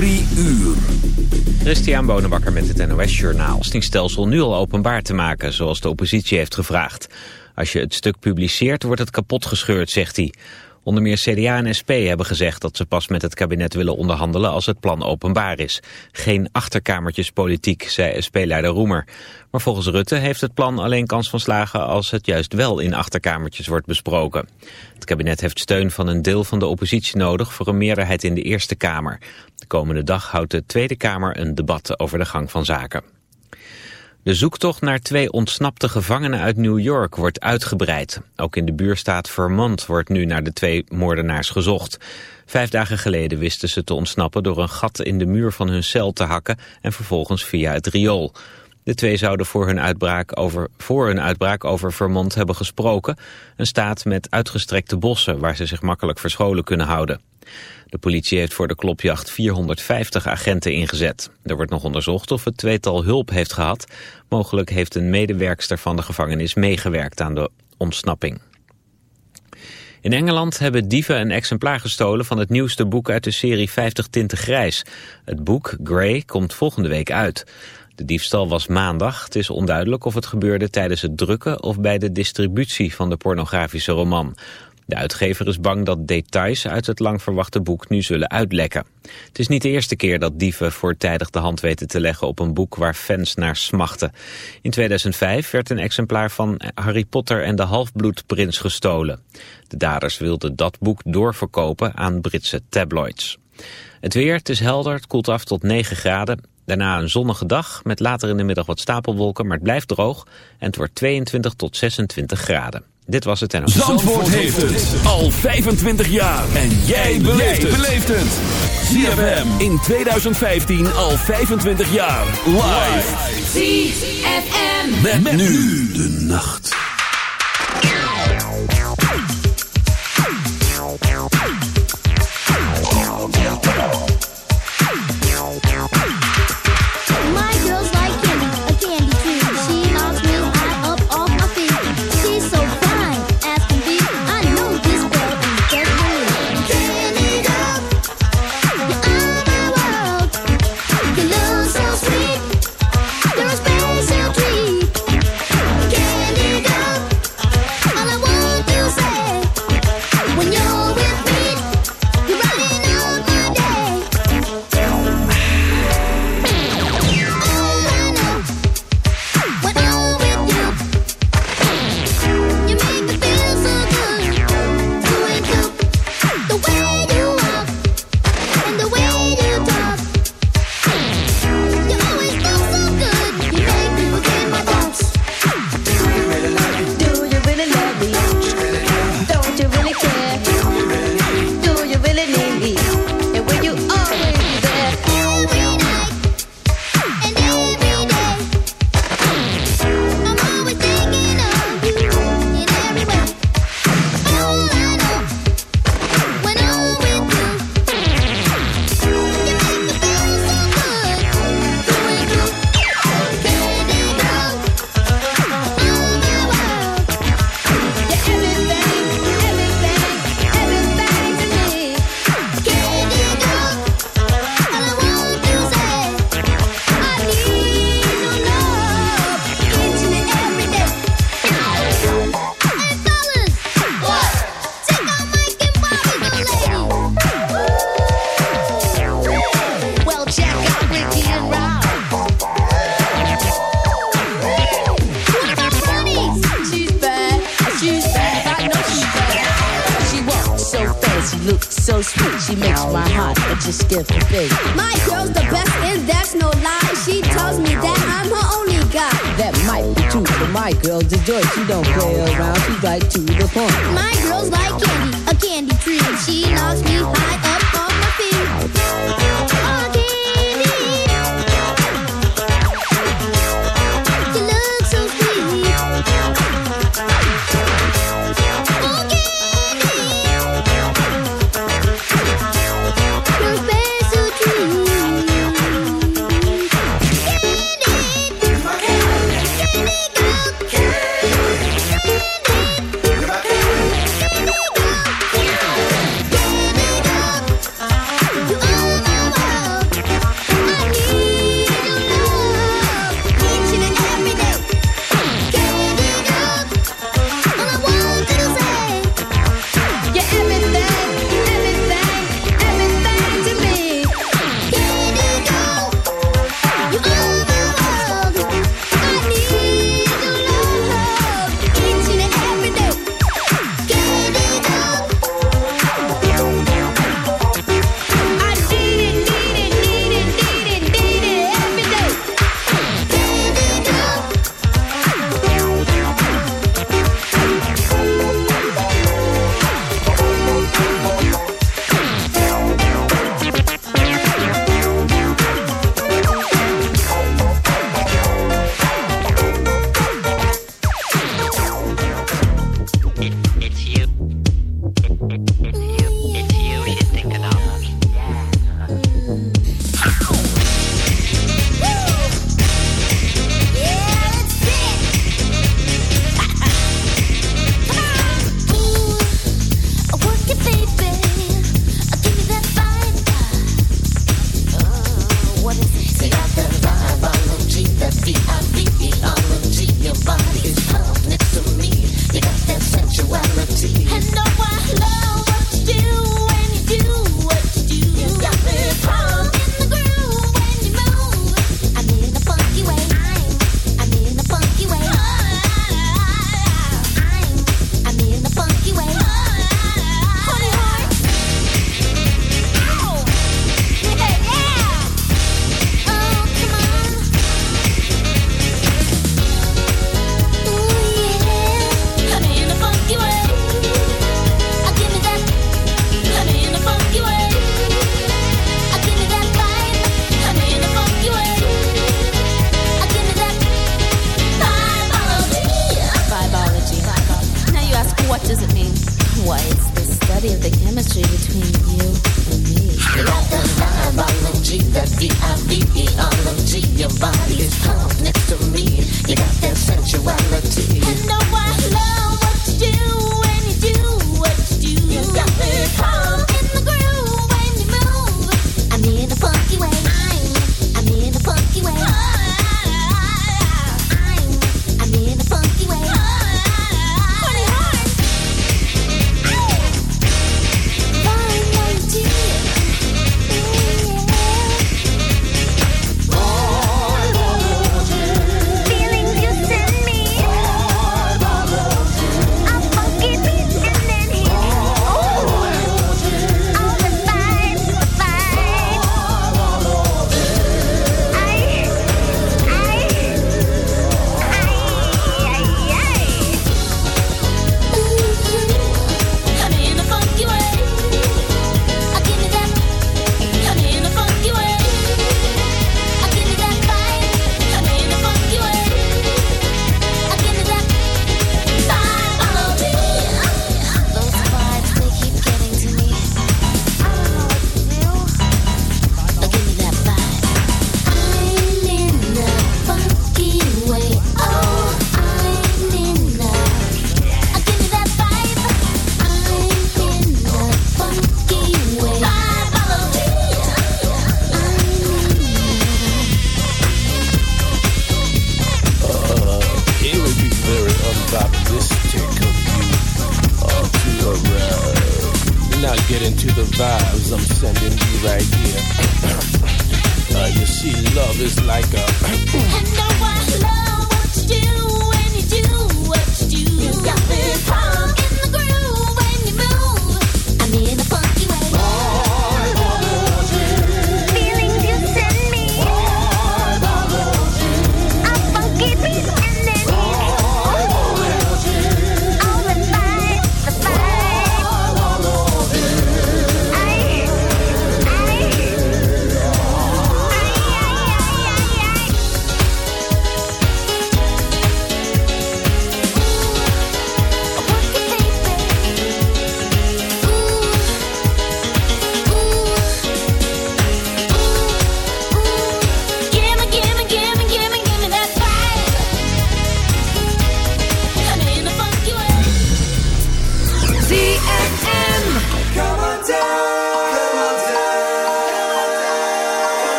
Drie uur. Christian Bonenbakker met het NOS Journaal. Stingstelsel nu al openbaar te maken, zoals de oppositie heeft gevraagd. Als je het stuk publiceert, wordt het kapotgescheurd, zegt hij. Onder meer CDA en SP hebben gezegd dat ze pas met het kabinet willen onderhandelen als het plan openbaar is. Geen achterkamertjespolitiek, zei SP-leider Roemer. Maar volgens Rutte heeft het plan alleen kans van slagen als het juist wel in achterkamertjes wordt besproken. Het kabinet heeft steun van een deel van de oppositie nodig voor een meerderheid in de Eerste Kamer. De komende dag houdt de Tweede Kamer een debat over de gang van zaken. De zoektocht naar twee ontsnapte gevangenen uit New York wordt uitgebreid. Ook in de buurstaat Vermont wordt nu naar de twee moordenaars gezocht. Vijf dagen geleden wisten ze te ontsnappen door een gat in de muur van hun cel te hakken en vervolgens via het riool. De twee zouden voor hun uitbraak over, voor hun uitbraak over Vermont hebben gesproken. Een staat met uitgestrekte bossen waar ze zich makkelijk verscholen kunnen houden. De politie heeft voor de klopjacht 450 agenten ingezet. Er wordt nog onderzocht of het tweetal hulp heeft gehad. Mogelijk heeft een medewerkster van de gevangenis meegewerkt aan de ontsnapping. In Engeland hebben dieven een exemplaar gestolen van het nieuwste boek uit de serie 50 Tinten Grijs. Het boek Grey komt volgende week uit. De diefstal was maandag. Het is onduidelijk of het gebeurde tijdens het drukken of bij de distributie van de pornografische roman. De uitgever is bang dat details uit het lang verwachte boek nu zullen uitlekken. Het is niet de eerste keer dat dieven voortijdig de hand weten te leggen op een boek waar fans naar smachten. In 2005 werd een exemplaar van Harry Potter en de Halfbloedprins gestolen. De daders wilden dat boek doorverkopen aan Britse tabloids. Het weer, het is helder, het koelt af tot 9 graden. Daarna een zonnige dag met later in de middag wat stapelwolken, maar het blijft droog. En het wordt 22 tot 26 graden. Dit was het en Zandvoort, Zandvoort heeft het al 25 jaar. En jij beleeft het. ZFM in 2015 al 25 jaar. Live. ZFM. Met, met nu de nacht.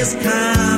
It's time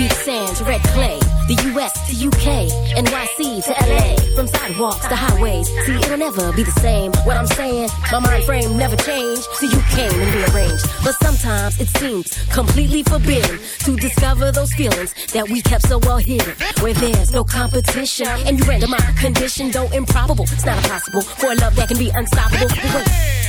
beach sands, red clay. The US to UK, NYC to LA. From sidewalks to highways. See, it'll never be the same. What I'm saying, my mind frame never changed. See, you came and rearranged. But sometimes it seems completely forbidden to discover those feelings that we kept so well hidden. Where there's no competition and you render my condition, though improbable. It's not impossible for a love that can be unstoppable. Wait.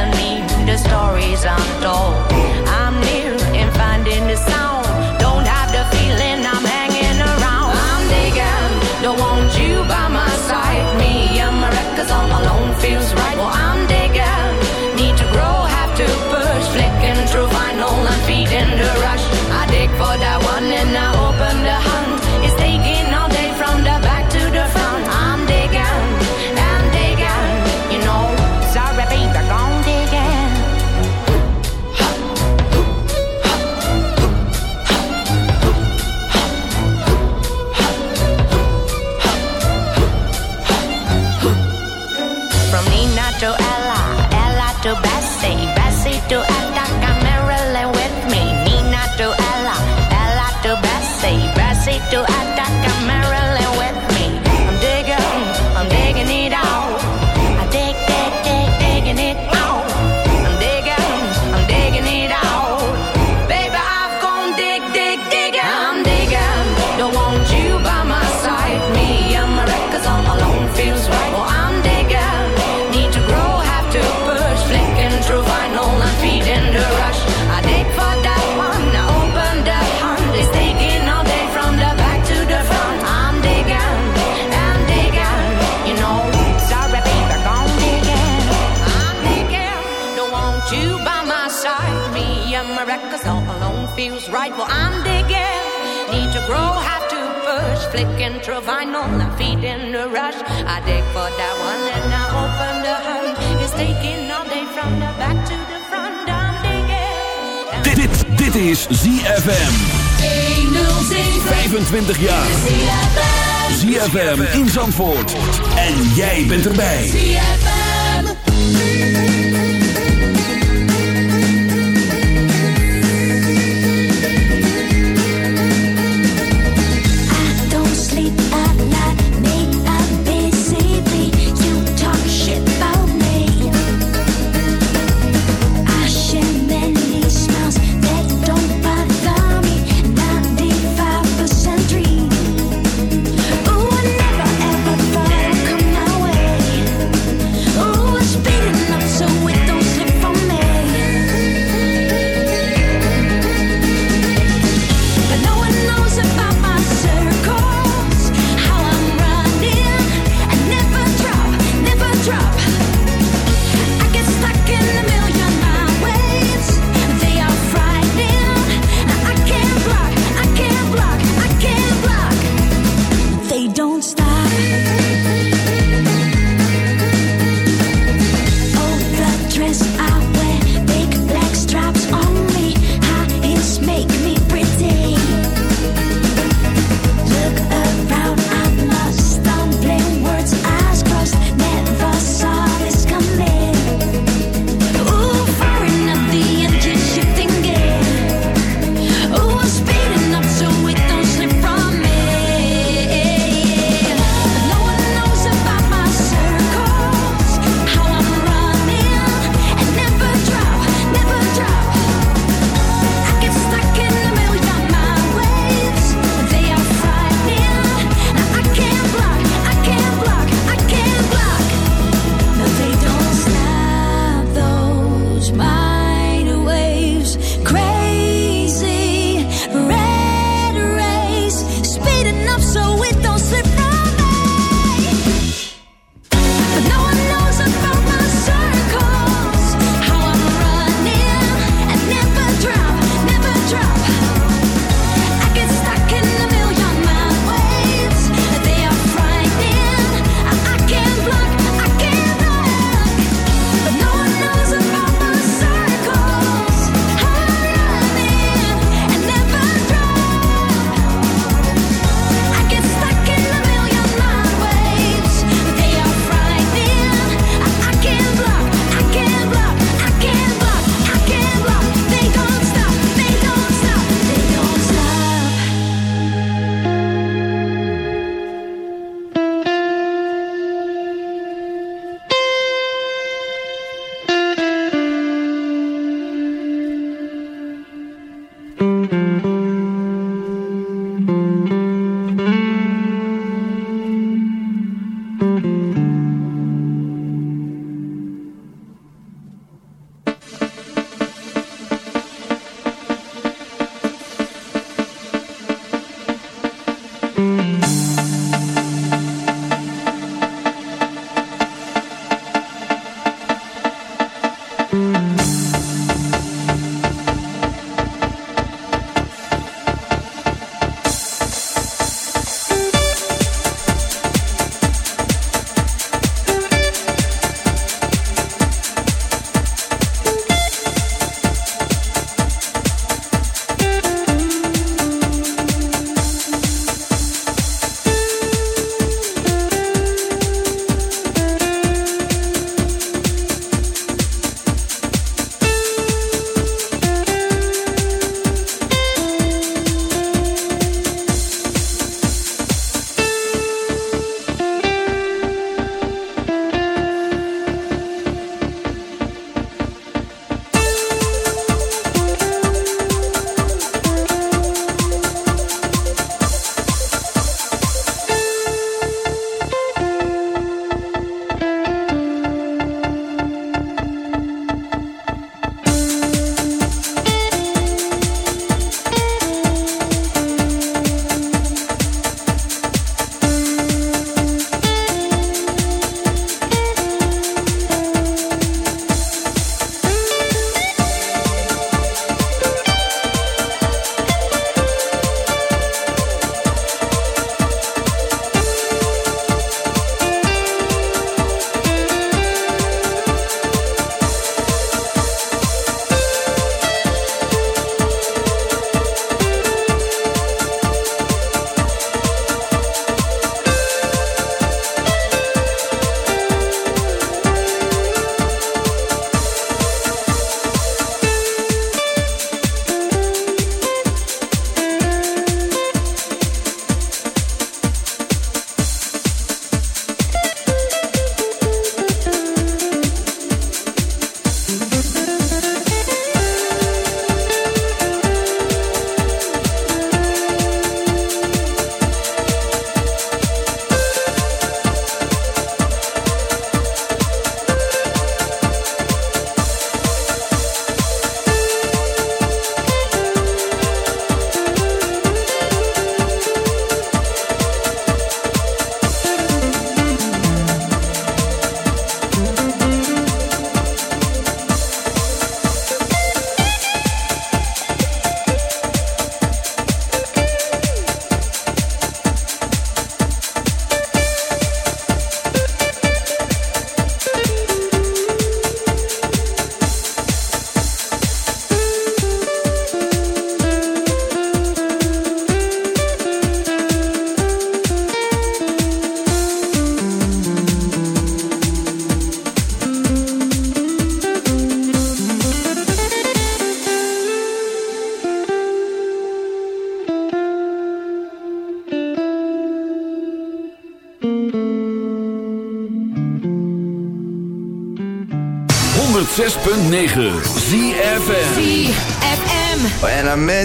doesn't mean the stories untold. told. well, I'm digging. Need to grow, have to push. Flicking through vinyl, I'm feeding the rush. I dig for that one and I open the hunt. It's taking all day from the back to the front. I'm digging. Dit, dit, dit is ZFM. 25 jaar. ZFM in Zandvoort. En jij bent erbij. ZFM.